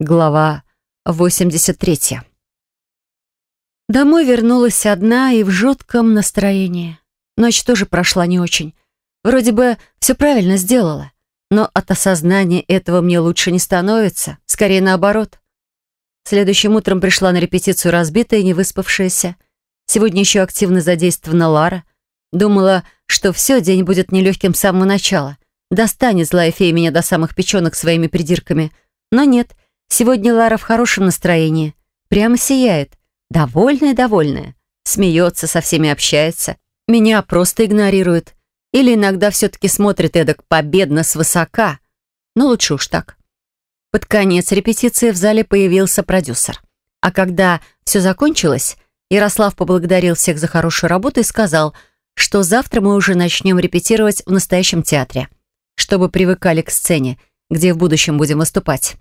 Глава 83. Домой вернулась одна и в жутком настроении. Ночь тоже прошла не очень. Вроде бы все правильно сделала. Но от осознания этого мне лучше не становится. Скорее наоборот. Следующим утром пришла на репетицию разбитая и не выспавшаяся. Сегодня еще активно задействована Лара. Думала, что все, день будет нелегким с самого начала. Достанет злая фея меня до самых печенок своими придирками. Но нет — Сегодня Лара в хорошем настроении. Прямо сияет. Довольная-довольная. Смеется, со всеми общается. Меня просто игнорирует. Или иногда все-таки смотрит эдак победно свысока. Но лучше уж так. Под конец репетиции в зале появился продюсер. А когда все закончилось, Ярослав поблагодарил всех за хорошую работу и сказал, что завтра мы уже начнем репетировать в настоящем театре, чтобы привыкали к сцене, где в будущем будем выступать.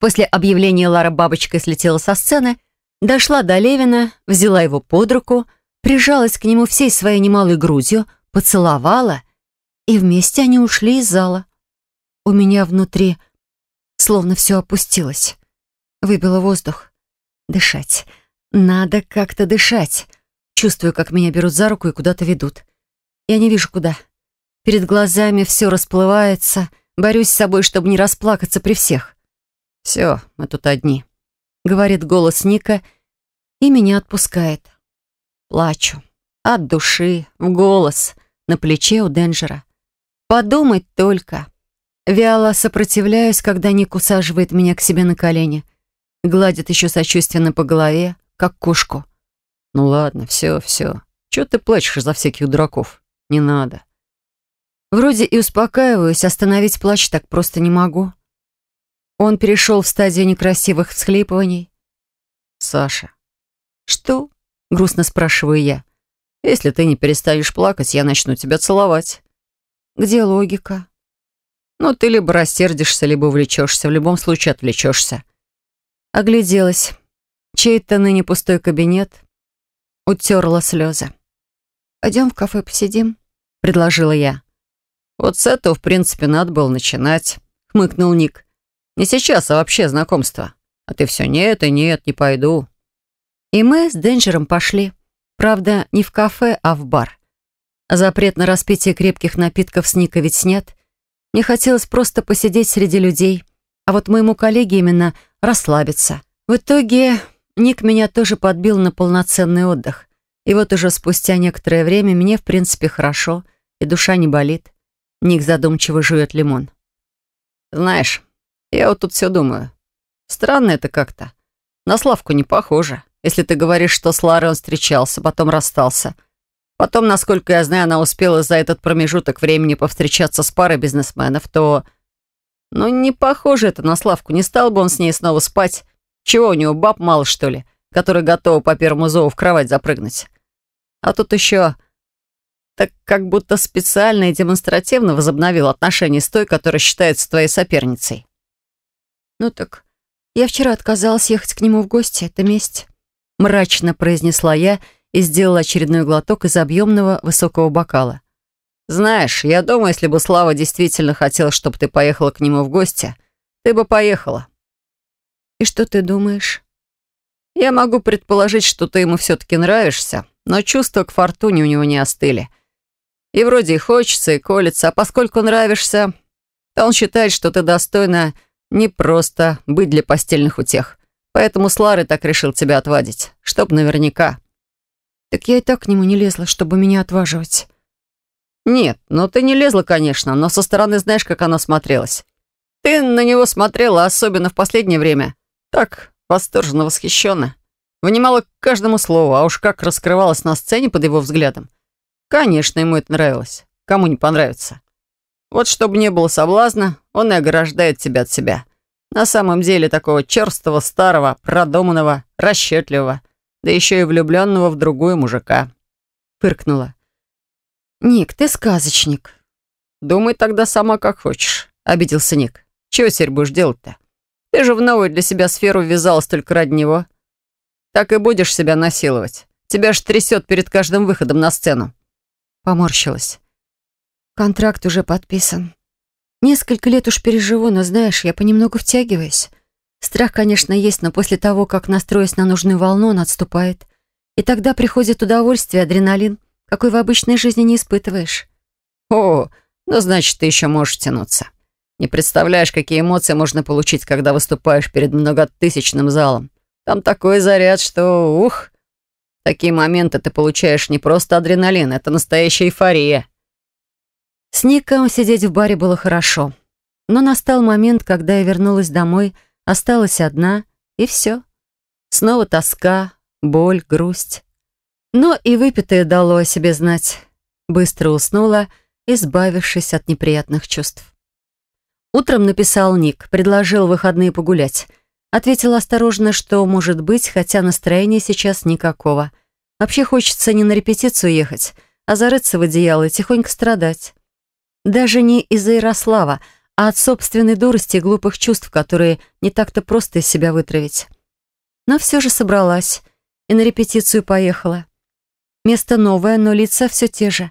После объявления Лара бабочкой слетела со сцены, дошла до Левина, взяла его под руку, прижалась к нему всей своей немалой грудью, поцеловала, и вместе они ушли из зала. У меня внутри словно все опустилось. Выбило воздух. Дышать. Надо как-то дышать. Чувствую, как меня берут за руку и куда-то ведут. Я не вижу, куда. Перед глазами все расплывается. Борюсь с собой, чтобы не расплакаться при всех. «Все, мы тут одни», — говорит голос Ника, и меня отпускает. Плачу. От души, в голос, на плече у Денджера. Подумать только. Вяло сопротивляюсь, когда Ник усаживает меня к себе на колени. Гладит еще сочувственно по голове, как кошку. «Ну ладно, все, все. Чего ты плачешь за всяких дураков? Не надо». Вроде и успокаиваюсь, остановить плач так просто не могу. Он перешел в стадию некрасивых всхлипываний. «Саша». «Что?» — грустно спрашиваю я. «Если ты не перестанешь плакать, я начну тебя целовать». «Где логика?» «Ну, ты либо рассердишься, либо увлечешься. В любом случае отвлечешься». Огляделась. Чей-то ныне пустой кабинет. Утерла слезы. «Пойдем в кафе посидим», — предложила я. «Вот с этого, в принципе, надо было начинать», — хмыкнул Ник. Не сейчас, а вообще знакомство. А ты все нет и нет, не пойду. И мы с Денджером пошли. Правда, не в кафе, а в бар. Запрет на распитие крепких напитков с Ника ведь снят. Мне хотелось просто посидеть среди людей. А вот моему коллеге именно расслабиться. В итоге Ник меня тоже подбил на полноценный отдых. И вот уже спустя некоторое время мне, в принципе, хорошо, и душа не болит. Ник задумчиво жует лимон. «Знаешь, я вот тут все думаю. Странно это как-то. На Славку не похоже. Если ты говоришь, что с Ларой он встречался, потом расстался. Потом, насколько я знаю, она успела за этот промежуток времени повстречаться с парой бизнесменов, то... Ну, не похоже это на Славку. Не стал бы он с ней снова спать. Чего у него, баб мало, что ли, которые готовы по первому зову в кровать запрыгнуть? А тут еще... Так как будто специально и демонстративно возобновил отношения с той, которая считается твоей соперницей. «Ну так, я вчера отказалась ехать к нему в гости. Это месть», — мрачно произнесла я и сделала очередной глоток из объемного высокого бокала. «Знаешь, я думаю, если бы Слава действительно хотел, чтобы ты поехала к нему в гости, ты бы поехала». «И что ты думаешь?» «Я могу предположить, что ты ему все-таки нравишься, но чувства к Фортуне у него не остыли. И вроде и хочется, и колется, а поскольку нравишься, то он считает, что ты достойна не просто быть для постельных утех. Поэтому с Ларой так решил тебя отвадить, чтоб наверняка. Так я и так к нему не лезла, чтобы меня отваживать. Нет, ну ты не лезла, конечно, но со стороны знаешь, как она смотрелась. Ты на него смотрела, особенно в последнее время. Так, восторженно, восхищенно. Внимала к каждому слову, а уж как раскрывалась на сцене под его взглядом. Конечно, ему это нравилось. Кому не понравится. Вот чтобы не было соблазна, он и ограждает тебя от себя. На самом деле такого черстого, старого, продуманного, расчетливого, да еще и влюбленного в другую мужика. Фыркнула. «Ник, ты сказочник». «Думай тогда сама, как хочешь», — обиделся Ник. «Чего теперь будешь делать-то? Ты же в новую для себя сферу ввязалась только ради него. Так и будешь себя насиловать. Тебя ж трясет перед каждым выходом на сцену». Поморщилась. Контракт уже подписан. Несколько лет уж переживу, но, знаешь, я понемногу втягиваюсь. Страх, конечно, есть, но после того, как настроюсь на нужную волну, он отступает. И тогда приходит удовольствие, адреналин, какой в обычной жизни не испытываешь. О, ну значит, ты еще можешь тянуться. Не представляешь, какие эмоции можно получить, когда выступаешь перед многотысячным залом. Там такой заряд, что, ух, такие моменты ты получаешь не просто адреналин, это настоящая эйфория. С Ником сидеть в баре было хорошо. Но настал момент, когда я вернулась домой, осталась одна, и все. Снова тоска, боль, грусть. Но и выпитое дало о себе знать. Быстро уснула, избавившись от неприятных чувств. Утром написал Ник, предложил выходные погулять. Ответил осторожно, что может быть, хотя настроения сейчас никакого. Вообще хочется не на репетицию ехать, а зарыться в одеяло и тихонько страдать. Даже не из-за Ярослава, а от собственной дурости и глупых чувств, которые не так-то просто из себя вытравить. Но все же собралась и на репетицию поехала. Место новое, но лица все те же.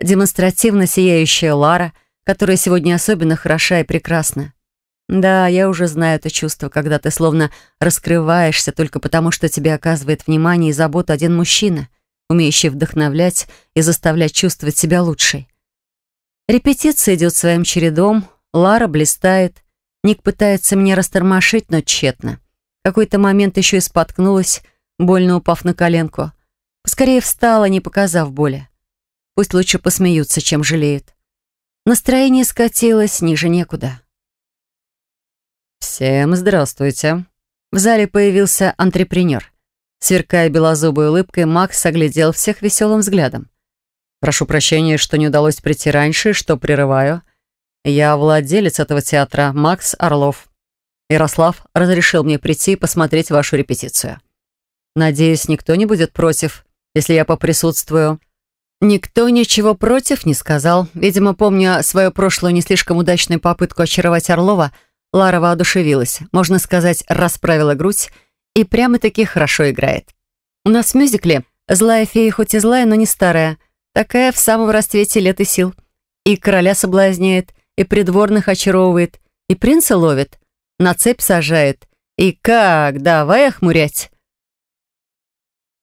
Демонстративно сияющая Лара, которая сегодня особенно хороша и прекрасна. Да, я уже знаю это чувство, когда ты словно раскрываешься только потому, что тебе оказывает внимание и заботу один мужчина, умеющий вдохновлять и заставлять чувствовать себя лучшей. Репетиция идет своим чередом, Лара блистает, Ник пытается меня растормошить, но тщетно. В какой-то момент еще и споткнулась, больно упав на коленку. Поскорее встала, не показав боли. Пусть лучше посмеются, чем жалеют. Настроение скатилось ниже некуда. «Всем здравствуйте!» В зале появился антрепренер. Сверкая белозубой улыбкой, Макс оглядел всех веселым взглядом. «Прошу прощения, что не удалось прийти раньше, что прерываю. Я владелец этого театра, Макс Орлов. Ярослав разрешил мне прийти и посмотреть вашу репетицию. Надеюсь, никто не будет против, если я поприсутствую». Никто ничего против не сказал. Видимо, помня свою прошлую не слишком удачную попытку очаровать Орлова, Лара воодушевилась, можно сказать, расправила грудь и прямо-таки хорошо играет. У нас в мюзикле злая фея хоть и злая, но не старая, такая в самом расцвете лет и сил. И короля соблазняет, и придворных очаровывает, и принца ловит, на цепь сажает. И как, давай охмурять.